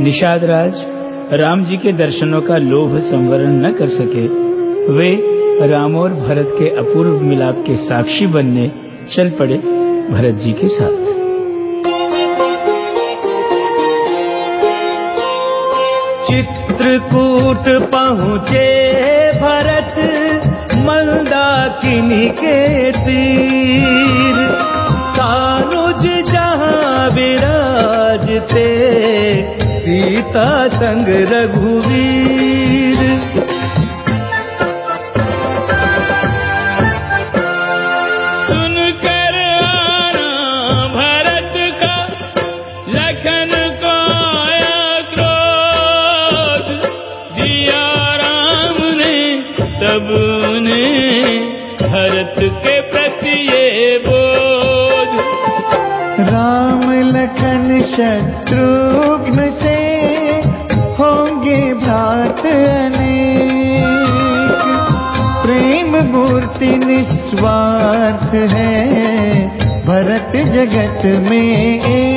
निषाद राज, राम जी के दर्शनों का लोभ संवरण न कर सके। वे राम और भरत के अपूर्व मिलाप के साक्षी बनने चल पड़े भरत जी के साथ। चित्रकूट पहुँचे भरत, मंदाकिनी के तीर। कानुज जहाँ विराजते सीता संग रघुवीर। सुनकर आना भरत का लखन को आया क्रोध। दिया राम ने तब ने भरत के प्रति ये बोध राम लखन शत्रुघ्न से मूर्ति निस्वार्थ है भरत जगत में एक